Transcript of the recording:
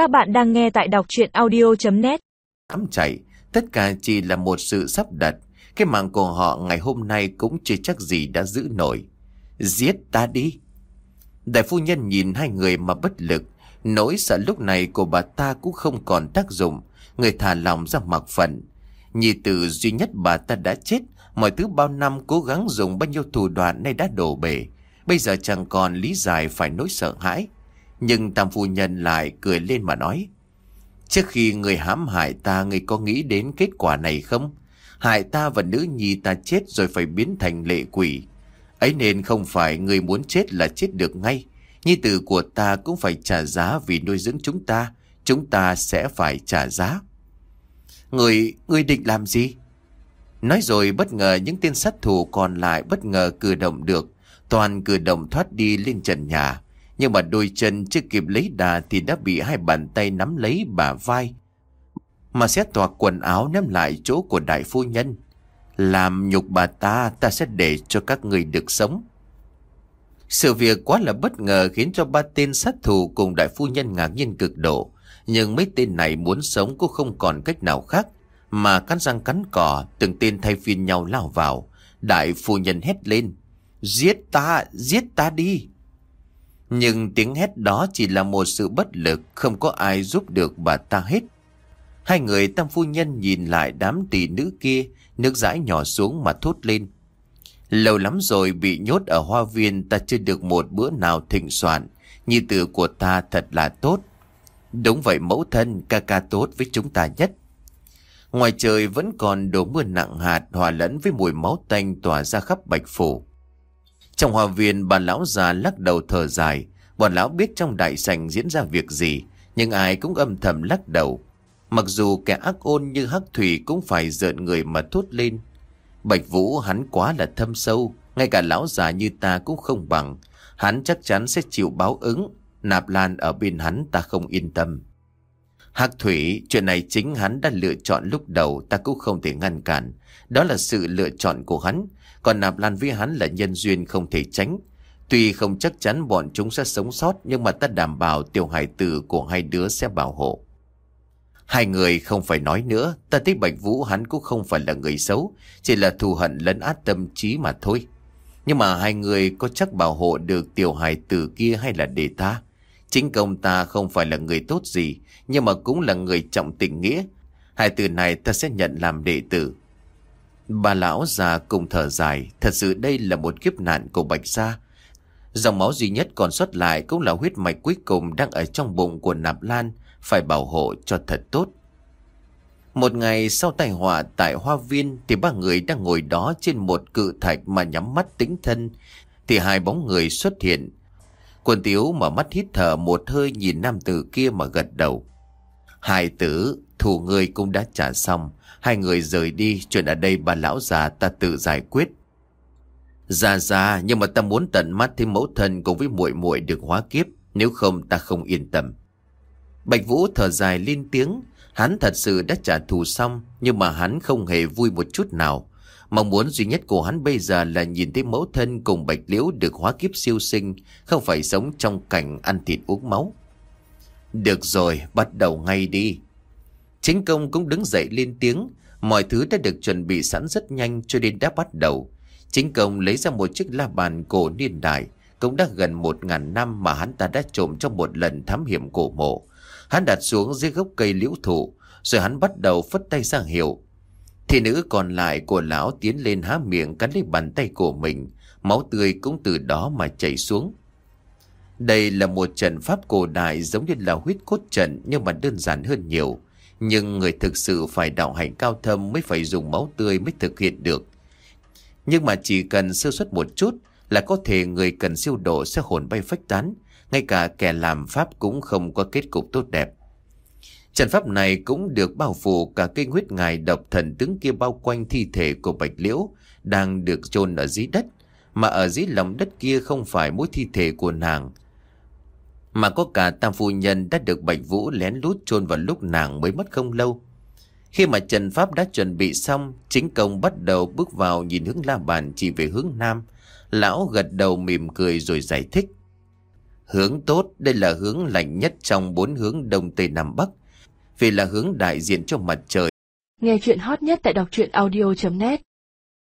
Các bạn đang nghe tại đọc chuyện audio.net Ám chạy, tất cả chỉ là một sự sắp đặt. Cái mạng của họ ngày hôm nay cũng chưa chắc gì đã giữ nổi. Giết ta đi. Đại phu nhân nhìn hai người mà bất lực. Nỗi sợ lúc này của bà ta cũng không còn tác dụng. Người thả lòng ra mặc phận. Nhi tử duy nhất bà ta đã chết. Mọi thứ bao năm cố gắng dùng bao nhiêu thủ đoạn nay đã đổ bể. Bây giờ chẳng còn lý giải phải nỗi sợ hãi. Nhưng tam phu nhân lại cười lên mà nói. Trước khi người hãm hại ta, người có nghĩ đến kết quả này không? Hại ta và nữ nhi ta chết rồi phải biến thành lệ quỷ. Ấy nên không phải người muốn chết là chết được ngay. Nhi tử của ta cũng phải trả giá vì nuôi dưỡng chúng ta. Chúng ta sẽ phải trả giá. Người, người định làm gì? Nói rồi bất ngờ những tên sát thủ còn lại bất ngờ cử động được. Toàn cử động thoát đi lên trần nhà. Nhưng mà đôi chân chưa kịp lấy đà thì đã bị hai bàn tay nắm lấy bà vai. Mà xét toạc quần áo ném lại chỗ của đại phu nhân. Làm nhục bà ta, ta sẽ để cho các người được sống. Sự việc quá là bất ngờ khiến cho ba tên sát thủ cùng đại phu nhân ngạc nhiên cực độ. Nhưng mấy tên này muốn sống cũng không còn cách nào khác. Mà cắn răng cắn cỏ, từng tên thay phiên nhau lao vào. Đại phu nhân hét lên. Giết ta, giết ta đi. Nhưng tiếng hét đó chỉ là một sự bất lực, không có ai giúp được bà ta hết. Hai người tam phu nhân nhìn lại đám tỷ nữ kia, nước dãi nhỏ xuống mà thốt lên. Lâu lắm rồi bị nhốt ở hoa viên ta chưa được một bữa nào thịnh soạn, nhi tử của ta thật là tốt. Đúng vậy mẫu thân, ca ca tốt với chúng ta nhất. Ngoài trời vẫn còn đổ mưa nặng hạt hòa lẫn với mùi máu tanh tỏa ra khắp bạch phủ. Trong hòa viên, bà lão già lắc đầu thở dài. Bọn lão biết trong đại sảnh diễn ra việc gì, Nhưng ai cũng âm thầm lắc đầu. Mặc dù kẻ ác ôn như Hắc Thủy cũng phải giận người mà thốt lên. Bạch Vũ, hắn quá là thâm sâu, Ngay cả lão già như ta cũng không bằng. Hắn chắc chắn sẽ chịu báo ứng. Nạp Lan ở bên hắn ta không yên tâm. Hạc Thủy, chuyện này chính hắn đã lựa chọn lúc đầu ta cũng không thể ngăn cản. Đó là sự lựa chọn của hắn, còn Nạp Lan với hắn là nhân duyên không thể tránh. Tuy không chắc chắn bọn chúng sẽ sống sót nhưng mà ta đảm bảo tiểu hài tử của hai đứa sẽ bảo hộ. Hai người không phải nói nữa, ta thích Bạch Vũ hắn cũng không phải là người xấu, chỉ là thù hận lấn át tâm trí mà thôi. Nhưng mà hai người có chắc bảo hộ được tiểu hài tử kia hay là để ta? Chính công ta không phải là người tốt gì, nhưng mà cũng là người trọng tình nghĩa. Hai từ này ta sẽ nhận làm đệ tử. Bà lão già cùng thở dài, thật sự đây là một kiếp nạn của Bạch Gia. Dòng máu duy nhất còn xuất lại cũng là huyết mạch cuối cùng đang ở trong bụng của Nạp Lan, phải bảo hộ cho thật tốt. Một ngày sau tai họa tại Hoa Viên thì ba người đang ngồi đó trên một cự thạch mà nhắm mắt tĩnh thân, thì hai bóng người xuất hiện. Quân Tiếu mở mắt hít thở một hơi nhìn nam tử kia mà gật đầu. Hai tử, thủ người cũng đã trả xong. Hai người rời đi, chuyện ở đây bà lão già ta tự giải quyết. Già già, nhưng mà ta muốn tận mắt thấy mẫu thân cùng với muội muội được hóa kiếp, nếu không ta không yên tâm. Bạch Vũ thở dài lên tiếng, hắn thật sự đã trả thù xong, nhưng mà hắn không hề vui một chút nào. Mong muốn duy nhất của hắn bây giờ là nhìn thấy mẫu thân cùng Bạch Liễu được hóa kiếp siêu sinh, không phải sống trong cảnh ăn thịt uống máu. Được rồi, bắt đầu ngay đi. Chính công cũng đứng dậy lên tiếng, mọi thứ đã được chuẩn bị sẵn rất nhanh cho đến đã bắt đầu. Chính công lấy ra một chiếc la bàn cổ niên đại, cũng đã gần một ngàn năm mà hắn ta đã trộm trong một lần thám hiểm cổ mộ. Hắn đặt xuống dưới gốc cây liễu thụ, rồi hắn bắt đầu phất tay sang hiệu. Thì nữ còn lại của lão tiến lên há miệng cắn lấy bàn tay của mình, máu tươi cũng từ đó mà chảy xuống. Đây là một trận pháp cổ đại giống như là huyết cốt trận nhưng mà đơn giản hơn nhiều. Nhưng người thực sự phải đạo hạnh cao thâm mới phải dùng máu tươi mới thực hiện được. Nhưng mà chỉ cần sơ suất một chút là có thể người cần siêu độ sẽ hồn bay phách tán. Ngay cả kẻ làm pháp cũng không có kết cục tốt đẹp. Trận pháp này cũng được bao phủ cả cây huyết ngài độc thần tướng kia bao quanh thi thể của Bạch Liễu đang được chôn ở dưới đất. Mà ở dưới lòng đất kia không phải mỗi thi thể của nàng mà có cả tam phu nhân đã được Bạch Vũ lén lút chôn vào lúc nàng mới mất không lâu. Khi mà Trần Pháp đã chuẩn bị xong, chính công bắt đầu bước vào nhìn hướng la bàn chỉ về hướng nam. Lão gật đầu mỉm cười rồi giải thích. Hướng tốt, đây là hướng lạnh nhất trong bốn hướng Đông Tây Nam Bắc, vì là hướng đại diện cho mặt trời. Nghe chuyện hot nhất tại đọc truyện audio.net